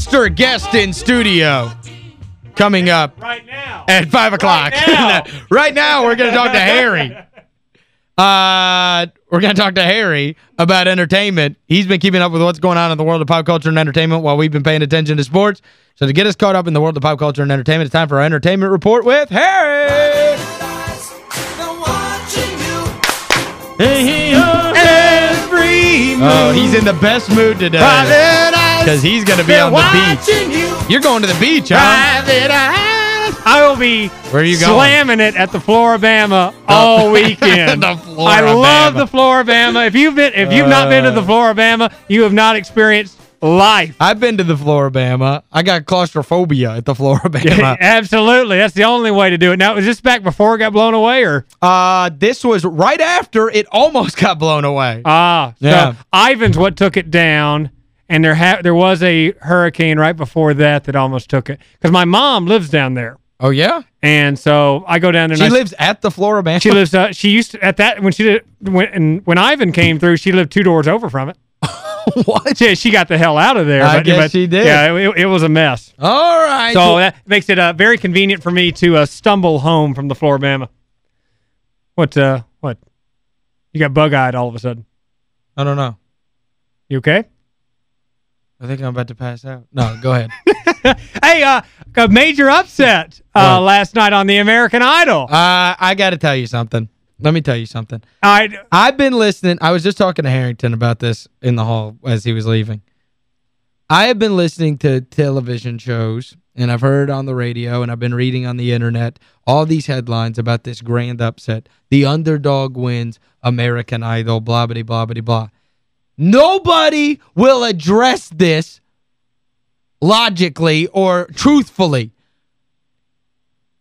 monster guest in studio coming up Right now. at 5 o'clock. now. right now, we're going to talk to Harry. Uh, we're going to talk to Harry about entertainment. He's been keeping up with what's going on in the world of pop culture and entertainment while we've been paying attention to sports. So to get us caught up in the world of pop culture and entertainment, it's time for our entertainment report with Harry. Every Oh, he's in the best mood today. Because he's going to be on the beach. You're going to the beach, huh? I will be Where are you going? slamming it at the Flora-Bama all weekend. The I love the Flora-Bama. If you've been if you've not been to the Flora-Bama, you have not experienced life. I've been to the Flora-Bama. I got claustrophobia at the Flora-Bama. Absolutely. That's the only way to do it. Now, was this back before it got blown away or? uh, this was right after it almost got blown away. Ah, so Yeah. Ivan's what took it down, and there ha there was a hurricane right before that that almost took it. Because my mom lives down there, oh, yeah? and so I go down there. She and I, lives at the Flora-Bama? She lives. Uh, she used to, at that when she did when and when Ivan came through, she lived two doors over from it. what? Yeah, she got the hell out of there. I but, guess but, she did. Yeah, it, it was a mess. All right. So that makes it uh, very convenient for me to uh, stumble home from the Flora-Bama. What? Uh, what? You got bug eyed all of a sudden. I don't know. You okay? I think I'm about to pass out. No, go ahead. hey, uh, a major upset uh, last night on the American Idol. uh, I got to tell you something. Let me tell you something. I I've been listening. I was just talking to Harrington about this in the hall as he was leaving. I have been listening to television shows, and I've heard on the radio, and I've been reading on the internet, all these headlines about this grand upset. The underdog wins American Idol, blah, blah, blah, blah, blah. Nobody will address this logically or truthfully.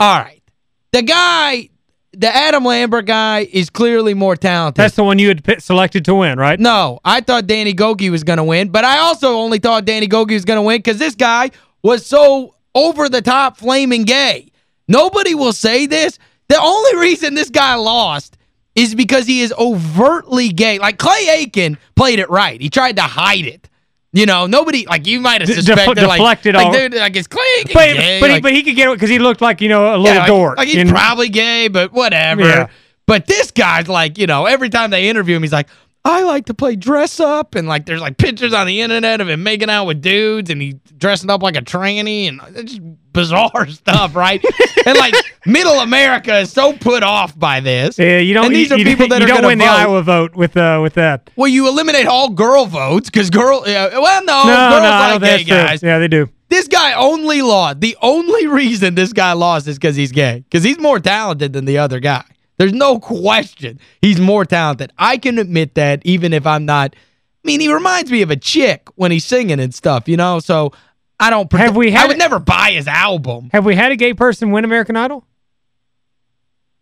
All right. The guy, the Adam Lambert guy, is clearly more talented. that's the one you had selected to win, right? No, I thought Danny Gokey was going to win, but I also only thought Danny Gokey was going to win because this guy was so over-the-top flaming gay. Nobody will say this. The only reason this guy lost is because he is overtly gay. Like, Clay Aiken played it right. He tried to hide it. You know, nobody, like, you might have suspected, def- like, deflected like, all- like, is Clay Aiken But, gay? but, he, but he could get it because he looked like, you know, a little yeah, like, dork. Like he's probably gay, but whatever. Yeah. But this guy's like, you know, every time they interview him, he's like, I like to play dress up. And like, there's like pictures on the internet of him making out with dudes and he dressing up like a tranny and it's just bizarre stuff, right? and like, middle America is so put off by this. Yeah, you don't. And these you, are you- people that you are don't gonna win the. Iowa vote with uh with that. Well, you eliminate all girl votes because girl, yeah, well, no, no, girls no, I like don't gay that's guys. true. Yeah, they do. This guy only lost. The only reason this guy lost is because he's gay. Because he's more talented than the other guy. There's no question he's more talented. I can admit that even if I'm not... I mean, he reminds me of a chick when he's singing and stuff, you know? So I don't... Have we had I would never buy his album. Have we had a gay person win American Idol?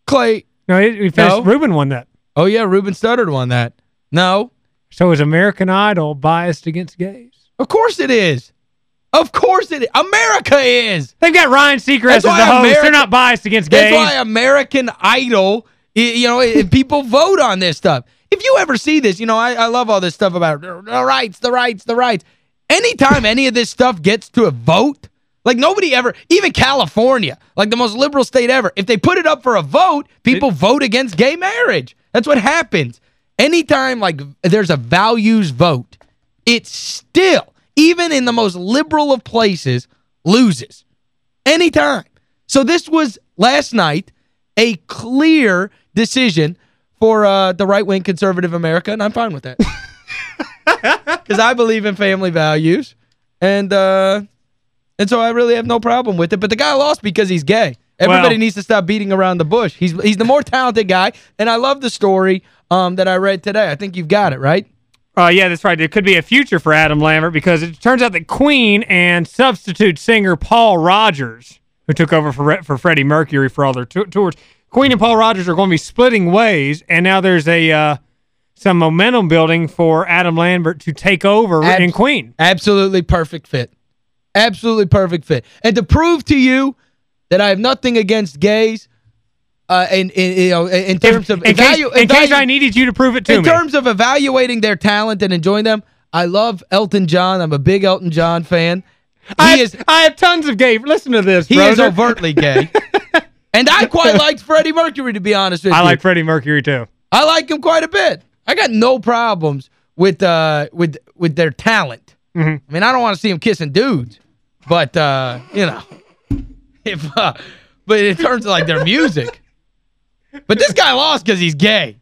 Clay... No, it, we finished, No. Ruben won that. Oh, yeah, Ruben Studdard won that. No. So is American Idol biased against gays? Of course it is. Of course it is. America is. They've got Ryan Seacrest as the host. America- They're not biased against gays. That's why American Idol, you know, people vote on this stuff. If you ever see this, you know, I, I love all this stuff about the rights, the rights, the rights. Anytime any of this stuff gets to a vote, like nobody ever, even California, like the most liberal state ever, if they put it up for a vote, people vote against gay marriage. That's what happens. Anytime like there's a values vote, it still, even in the most liberal of places, loses. Anytime. So this was last night a clear decision for uh, the right-wing conservative America, and I'm fine with that. Because I believe in family values, and uh, and so I really have no problem with it. But the guy lost because he's gay. Everybody Well- needs to stop beating around the bush. He's he's the more talented guy, and I love the story um, that I read today. I think you've got it, right? Uh, yeah, that's right. There could be a future for Adam Lambert because it turns out that Queen and substitute singer Paul Rodgers, who took over for for Freddie Mercury for all their tours, Queen and Paul Rodgers are going to be splitting ways, and now there's a uh, some momentum building for Adam Lambert to take over Abs- in Queen. Absolutely perfect fit. Absolutely perfect fit. And to prove to you that I have nothing against gays, uh, in, in, you know, in terms of... in, case, in case I needed you to prove it to in me. terms of evaluating their talent and enjoying them, I love Elton John. I'm a big Elton John fan. I, is have, I have tons of gay. Listen to this, he is brother. overtly gay. and I quite liked Freddie Mercury, to be honest with I you. I like Freddie Mercury, too. I like him quite a bit. I got no problems with uh with with their talent. Mhm. I mean, I don't want to see them kissing dudes, but uh, you know, if uh, but in terms of like their music. But this guy lost because he's gay.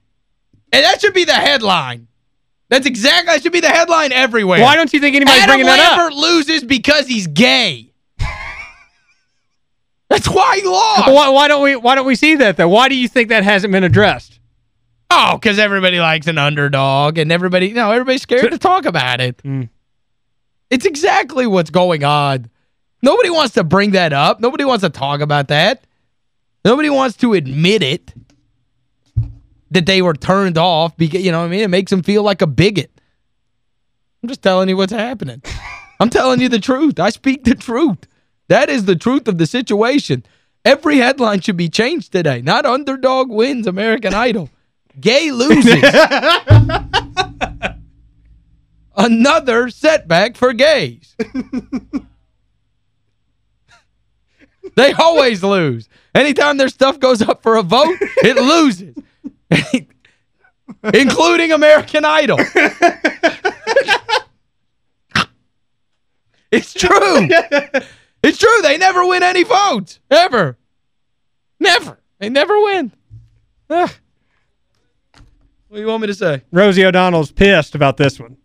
And that should be the headline. That's exactly that should be the headline everywhere. Why don't you think anybody's Adam bringing that up? Lambert loses because he's gay. That's why he lost. Why, why don't we why don't we see that though? Why do you think that hasn't been addressed? Oh, because everybody likes an underdog and everybody, you know, everybody's scared to talk about it. Mm. It's exactly what's going on. Nobody wants to bring that up. Nobody wants to talk about that. Nobody wants to admit it that they were turned off because, you know what I mean? It makes them feel like a bigot. I'm just telling you what's happening. I'm telling you the truth. I speak the truth. That is the truth of the situation. Every headline should be changed today. Not underdog wins American Idol. Gay loses. Another setback for gays. they always lose. Anytime their stuff goes up for a vote, it loses. Including American Idol. it's true. It's true. They never win any votes. Ever. Never. They never win. Ugh. What do you want me to say? Rosie O'Donnell's pissed about this one.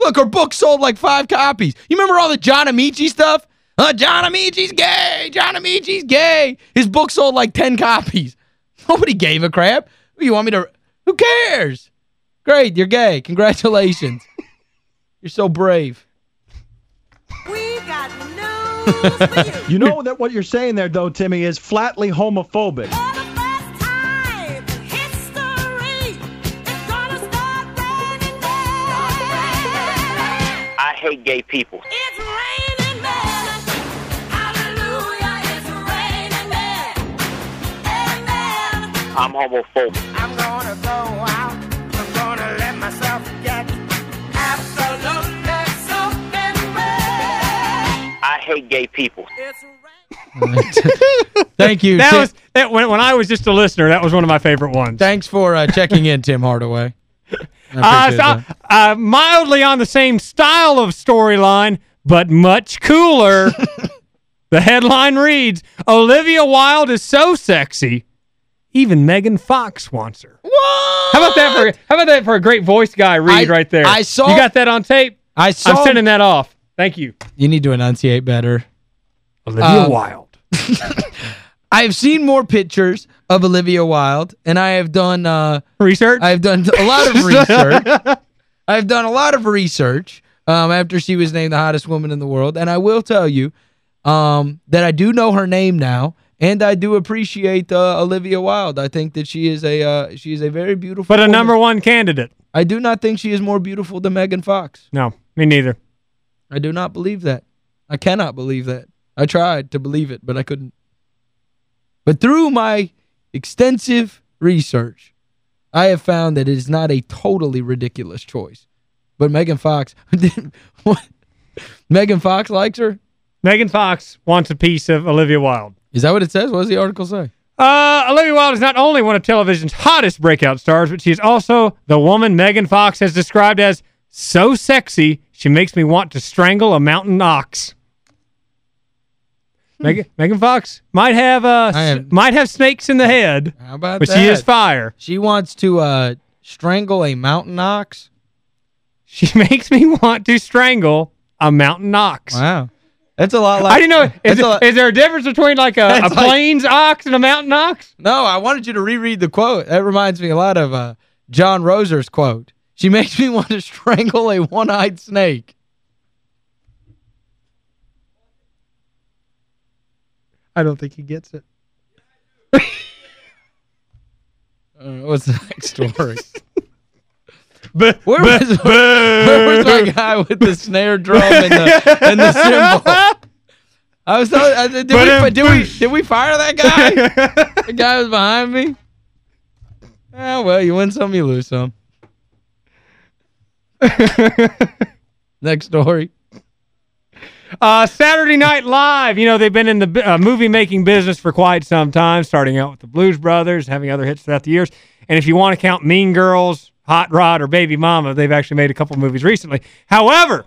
Look, her book sold like five copies. You remember all the John Amaechi stuff? Uh, John Amaechi's gay. John Amaechi's gay. His book sold like 10 copies. Nobody gave a crap. You want me to... Who cares? Great, you're gay. Congratulations. you're so brave. We got news for you. You know that what you're saying there, though, Timmy, is flatly homophobic. Hate gay people. It's raining men. Hallelujah, it's raining men. Amen. I'm homophobic. I'm gonna go out. I'm gonna let myself get absolutely soaking wet. I hate gay people. It's. Thank you. That Tim- was that when when I was just a listener, that was one of my favorite ones. Thanks for uh, checking in, Tim Hardaway. Uh, so, uh, mildly on the same style of storyline, but much cooler. the headline reads, Olivia Wilde is so sexy, even Megan Fox wants her. What? How about that for how about that for a great voice guy read I- right there? I saw- You got that on tape? I saw... I'm sending that off. Thank you. You need to enunciate better. Olivia Um, Wilde. I have seen more pictures of Olivia Wilde, and I have done uh, Research? I've done a lot of research. I've done a lot of research um, after she was named the hottest woman in the world, and I will tell you um, that I do know her name now, and I do appreciate uh, Olivia Wilde. I think that she is a uh, she is a very beautiful but a woman. number one candidate. I do not think she is more beautiful than Megan Fox. No, me neither. I do not believe that. I cannot believe that. I tried to believe it, but I couldn't. But through my extensive research, I have found that it is not a totally ridiculous choice. But Megan Fox. Megan Fox likes her? Megan Fox wants a piece of Olivia Wilde. Is that what it says? What does the article say? Uh, Olivia Wilde is not only one of television's hottest breakout stars, but she is also the woman Megan Fox has described as so sexy, she makes me want to strangle a mountain ox. Megan, Megan Fox might have uh might have snakes in the head, How about but that? she is fire. She wants to uh, strangle a mountain ox? She makes me want to strangle a mountain ox. Wow. That's a lot like... I didn't know. Is, That's lot- is there a difference between like a, a That's like- plains ox and a mountain ox? No, I wanted you to reread the quote. That reminds me a lot of uh, John Roser's quote. She makes me want to strangle a one-eyed snake. I don't think he gets it. Uh, what's the next story? But Where was, where was my guy with the snare drum and the, and the cymbal? I was uh, did, we, um, did, we, did we fire that guy? the guy was behind me? Oh, well, you win some, you lose some. Next story. Uh, Saturday Night Live, you know, they've been in the uh, movie-making business for quite some time, starting out with the Blues Brothers, having other hits throughout the years. And if you want to count Mean Girls, Hot Rod, or Baby Mama, they've actually made a couple movies recently. However,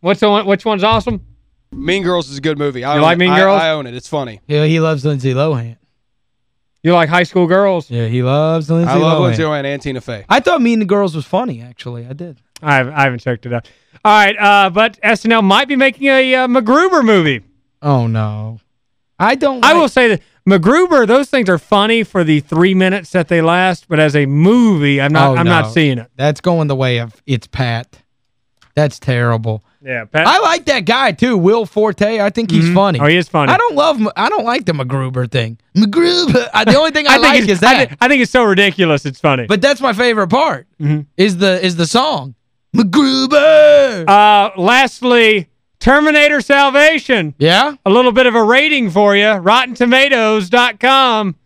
what's the one, which one's awesome? Mean Girls is a good movie. I You like. Mean I- Girls? I, own it. It's funny. Yeah, he loves Lindsay Lohan. You like High School Girls? Yeah, he loves Lindsay Lohan. I love Lohan. Lindsay Lohan and Tina Fey. I thought Mean Girls was funny, actually. I did. I I haven't checked it out. All right, uh, but SNL might be making a uh, MacGruber movie. Oh, no. I don't I will say that MacGruber, those things are funny for the three minutes that they last, but as a movie, I'm not Oh, I'm no. not seeing it. That's going the way of It's Pat. That's terrible. Yeah, Pat. I like that guy, too, Will Forte. I think he's Mhm. funny. Oh, he is funny. I don't love, I don't like the MacGruber thing. MacGruber. The only thing I, think like is I that. I think it's so ridiculous, it's funny. But that's my favorite part. Mhm. Is the is the song. MacGruber. uh, lastly, Terminator Salvation. yeah? A little bit of a rating for you. RottenTomatoes.com.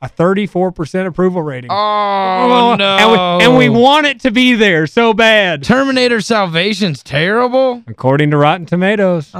A 34% approval rating. Oh, no. And we, and we want it to be there so bad. Terminator Salvation's terrible. According to Rotten Tomatoes.